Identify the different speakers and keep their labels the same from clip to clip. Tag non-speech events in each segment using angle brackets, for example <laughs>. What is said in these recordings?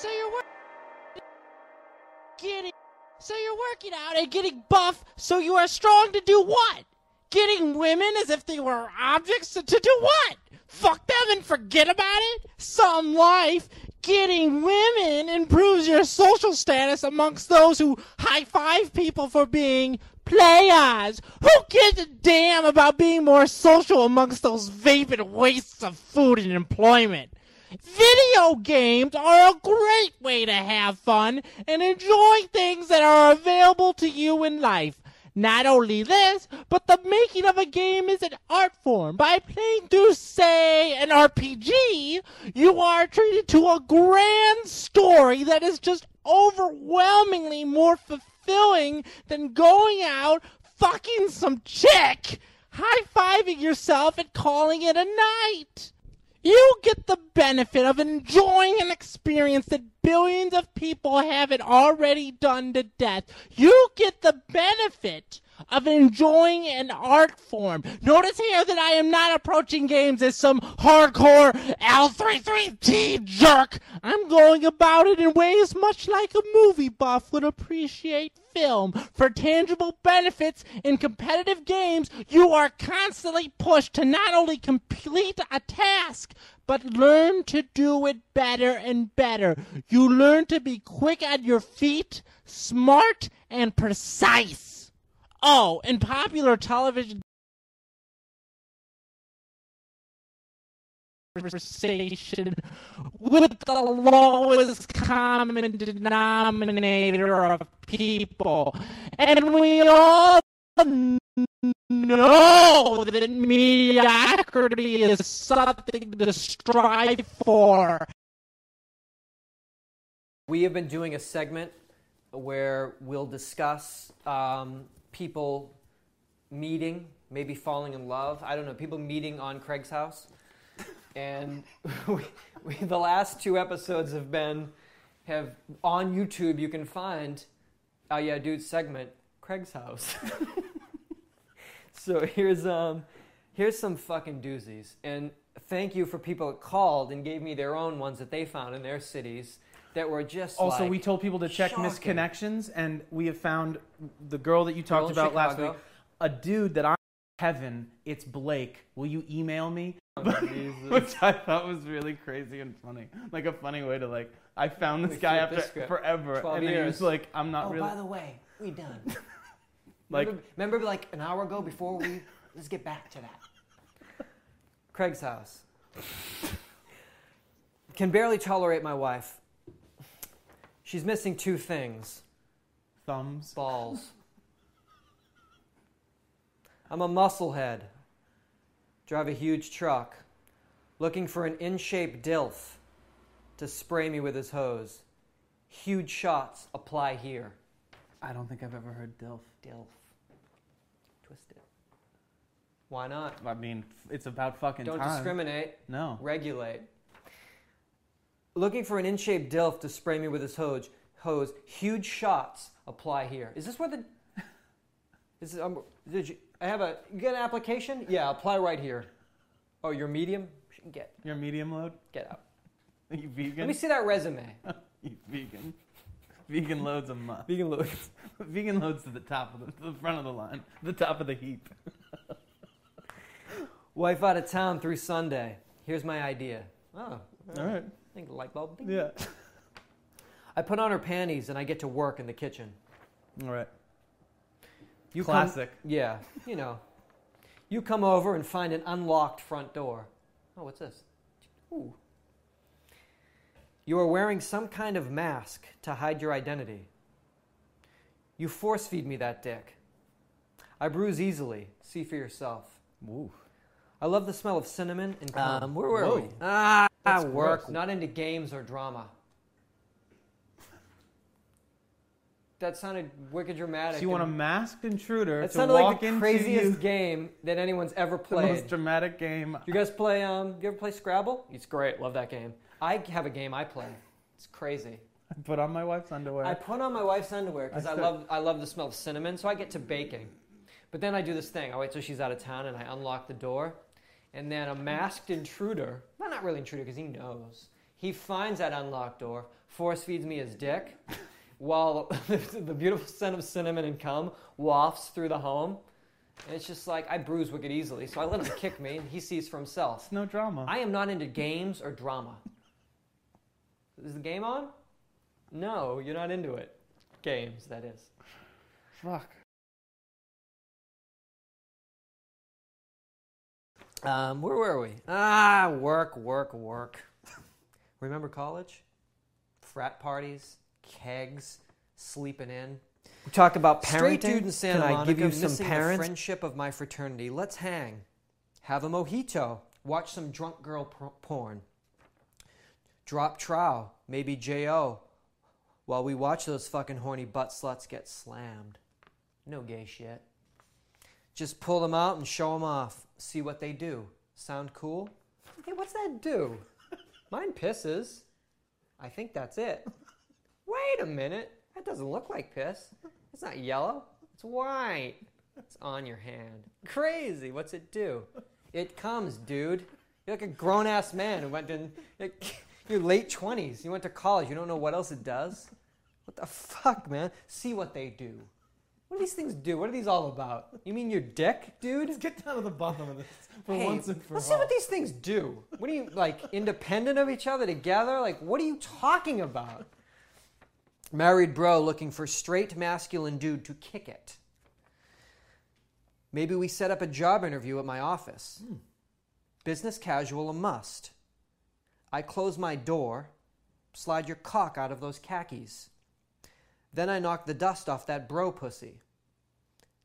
Speaker 1: So you're working, getting, so you're working out and getting buff, so you are strong to do what? Getting women as if they were objects to, to do what? Fuck them and forget about it? Some life. Getting women improves your social status amongst those who high five people for being players. Who gives a damn about being more social amongst those vapid wastes of food and employment? Video games are a great way to have fun and enjoy things that are available to you in life. Not only this, but the making of a game is an art form. By playing through, say, an RPG, you are treated to a grand story that is just overwhelmingly more fulfilling than going out, fucking some chick, high fiving yourself, and calling it a night. You get the benefit of enjoying an experience that billions of people haven't already done to death. You get the benefit of enjoying an art form. Notice here that I am not approaching games as some hardcore L33T jerk. I'm going about it in ways much like a movie buff would appreciate film. For tangible benefits in competitive games, you are constantly pushed to not only complete a task, but learn to do it better and better. You learn to be quick at your feet, smart, and precise. Oh, and popular television conversation with the lowest common denominator of people. And we all know that mediocrity is something to strive for.
Speaker 2: We have been doing a segment where we'll discuss um, people meeting, maybe falling in love. I don't know, people meeting on Craig's house. And <laughs> we, we, the last two episodes have been have on YouTube. You can find, oh yeah, dude, segment Craig's house. <laughs> so here's um, here's some fucking doozies. And thank you for people that called and gave me their own ones that they found in their cities that were just
Speaker 3: Also,
Speaker 2: like
Speaker 3: we told people to check
Speaker 2: shocking.
Speaker 3: misconnections, and we have found the girl that you talked
Speaker 2: in
Speaker 3: about last
Speaker 2: Chicago.
Speaker 3: week. A dude that I'm Kevin. It's Blake. Will you email me? <laughs> Which I thought was really crazy and funny. Like a funny way to like. I found this
Speaker 2: We
Speaker 3: guy after
Speaker 2: this
Speaker 3: forever, and then he was like, "I'm not
Speaker 2: Oh,
Speaker 3: really
Speaker 2: by the way, we done. <laughs>
Speaker 3: like."
Speaker 2: remember, remember, like an hour ago before we let's get back to that. Craig's house. Can barely tolerate my wife. She's missing two things:
Speaker 3: thumbs.
Speaker 2: balls. I'm a musclehead. Drive a huge truck, looking for an in-shape dilf to spray me with his hose. Huge shots apply here.
Speaker 3: I don't think I've ever heard DILF.
Speaker 2: Dilf. Twist it. Why not?
Speaker 3: I mean, it's about fucking
Speaker 2: Don't
Speaker 3: time.
Speaker 2: discriminate.
Speaker 3: No.
Speaker 2: Regulate. Looking for an in-shape dilf to spray me with his hose. Hose. Huge shots apply here. Is this where the? <laughs> Is it, um, did you? I have a. You get an application? Yeah, apply right here. Oh, you're medium. Get
Speaker 3: You're medium load.
Speaker 2: get out.
Speaker 3: Are <laughs> you vegan?
Speaker 2: Let me see that resume. <laughs>
Speaker 3: you vegan. Vegan loads a month.
Speaker 2: Vegan look. <laughs>
Speaker 3: Vegan loads to the top of the, to the front of the line, the top of the heap.
Speaker 2: Wife out of town through Sunday. Here's my idea. Oh,
Speaker 3: All right.
Speaker 2: I think the light bulb. Ding.
Speaker 3: Yeah.
Speaker 2: I put on her panties and I get to work in the kitchen.
Speaker 3: All right.
Speaker 2: You come-
Speaker 3: Classic.
Speaker 2: yeah, you know. You come over and find an unlocked front door. Oh, what's this? Ooh. You are wearing some kind of mask to hide your identity. You force feed me that dick. I bruise easily. See for yourself.
Speaker 3: Ooh.
Speaker 2: I love the smell of cinnamon and cum.
Speaker 3: Um, where were
Speaker 2: Whoa.
Speaker 3: we?
Speaker 2: Ah,
Speaker 3: That's
Speaker 2: work.
Speaker 3: gross.
Speaker 2: Not into games or drama. That sounded wicked dramatic.
Speaker 3: So you want a masked intruder
Speaker 2: That
Speaker 3: to
Speaker 2: sounded
Speaker 3: walk
Speaker 2: like the
Speaker 3: into
Speaker 2: craziest
Speaker 3: you,
Speaker 2: game that anyone's ever
Speaker 3: the
Speaker 2: played.
Speaker 3: most dramatic game.
Speaker 2: You guys play? Um, you ever play Scrabble? It's great. Love that game. I have a game I play. It's crazy.
Speaker 3: I put on my wife's underwear.
Speaker 2: I put on my wife's underwear because I
Speaker 3: I said-
Speaker 2: love I love the smell of cinnamon, so I get to baking. But then I do this thing. I wait till she's out of town and I unlock the door, and then a masked intruder, well, not really intruder because he knows. He finds that unlocked door, force feeds me his dick, while <laughs> the beautiful scent of cinnamon and cum wafts through the home. And it's just like I bruise wicked easily, so I let him kick me, and he sees for himself.
Speaker 3: It's no drama.
Speaker 2: I am not into games or drama. Is the game on? No, you're not into it. Games, that is.
Speaker 3: Fuck.
Speaker 2: Um, where were we? Ah, work, work, work. <laughs> Remember college? Frat parties, kegs, sleeping in. We talk about parenting.
Speaker 4: Straight dude in Santa
Speaker 2: Can I give you some parents? friendship of my fraternity. Let's hang. Have a mojito. Watch some drunk girl por- porn. Drop trow. Maybe J.O. While we watch those fucking horny butt sluts get slammed. No gay shit. Just pull them out and show them off. See what they do. Sound cool? Hey, what's that do? Mine pisses. I think that's it. Wait a minute. That doesn't look like piss. It's not yellow. It's white. It's on your hand. Crazy. What's it do? It comes, dude. You're like a grown ass man who went in like, <laughs> your late 20s. You went to college. You don't know what else it does? What the fuck, man? See what they do. What do these things do? What are these all about? You mean your dick, dude?
Speaker 3: Let's get down to the bottom of this for
Speaker 2: Hey,
Speaker 3: once and for all.
Speaker 2: let's see what these things do. What are you like independent of each other together? Like what are you talking about? Married bro looking for straight masculine dude to kick it. Maybe we set up a job interview at my office. Hmm. Business casual a must. I close my door, slide your cock out of those khakis. Then I knock the dust off that bro pussy.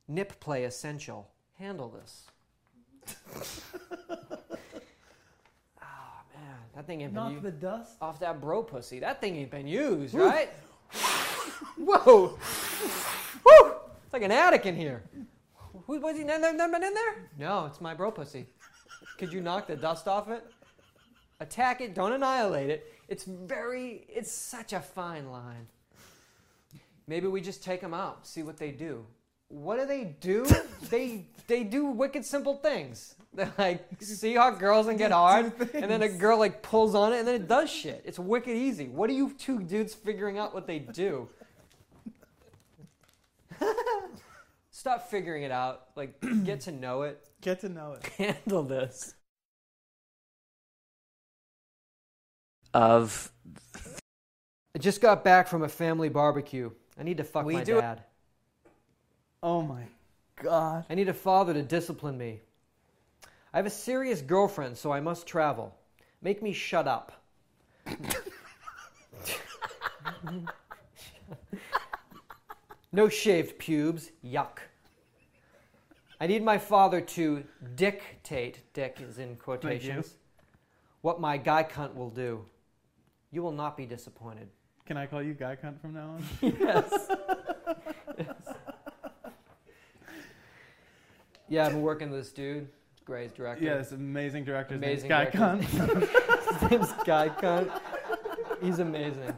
Speaker 2: Nip play essential. Handle this. oh <laughs> man, that thing ain't been
Speaker 3: Knock the dust.
Speaker 2: off that bro pussy. That thing ain't been used, right? <laughs> Whoa! Woo! It's like an attic in here. Who was he? Never been in there? No, it's my bro pussy. Could you knock the dust off it? Attack it, don't annihilate it. It's very, it's such a fine line. Maybe we just take them out, see what they do. What do they do? <laughs> they they do wicked simple things. They like see hot girls and get hard, and then a girl like pulls on it, and then it does shit. It's wicked easy. What are you two dudes figuring out what they do? Stop figuring it out. Like <clears throat> get to know it.
Speaker 3: Get to know it. <laughs>
Speaker 2: Handle this. Of. I just got back from a family barbecue. I need to fuck
Speaker 4: We
Speaker 2: my
Speaker 4: do-
Speaker 2: dad.
Speaker 3: Oh my god.
Speaker 2: I need a father to discipline me. I have a serious girlfriend, so I must travel. Make me shut up. <laughs> no shaved pubes. Yuck. I need my father to dictate, dick is in quotations, what my guy cunt will do. You will not be disappointed.
Speaker 3: Can I call you guy cunt from now on? <laughs>
Speaker 2: Yes. Yeah, I've been working with this dude. Gray's director.
Speaker 3: yeah, this amazing director.
Speaker 2: Amazing
Speaker 3: guy cunt. <laughs>
Speaker 2: His name's Guy Cunt. He's amazing.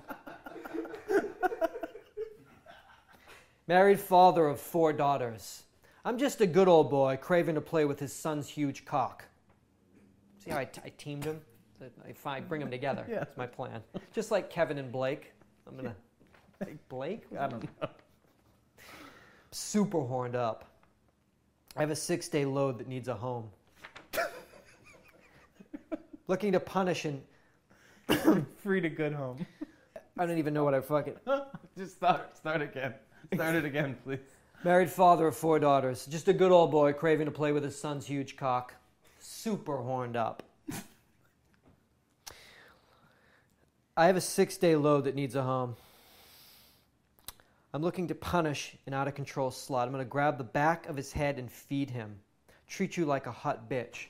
Speaker 2: Married father of four daughters. I'm just a good old boy craving to play with his son's huge cock. See how I, t- I teamed him? If I bring them together.
Speaker 3: Yeah.
Speaker 2: That's my plan. Just like Kevin and Blake. I'm gonna. Blake?
Speaker 3: I don't know.
Speaker 2: Super horned up. I have a six day load that needs a home. <laughs> Looking to punish and <coughs>
Speaker 3: Free to good home.
Speaker 2: I don't even know what I fucking. <laughs>
Speaker 3: Just start. Start again. Start it again, please.
Speaker 2: Married father of four daughters. Just a good old boy craving to play with his son's huge cock. Super horned up. I have a six day load that needs a home. I'm looking to punish an out of control slut. I'm going to grab the back of his head and feed him. Treat you like a hot bitch.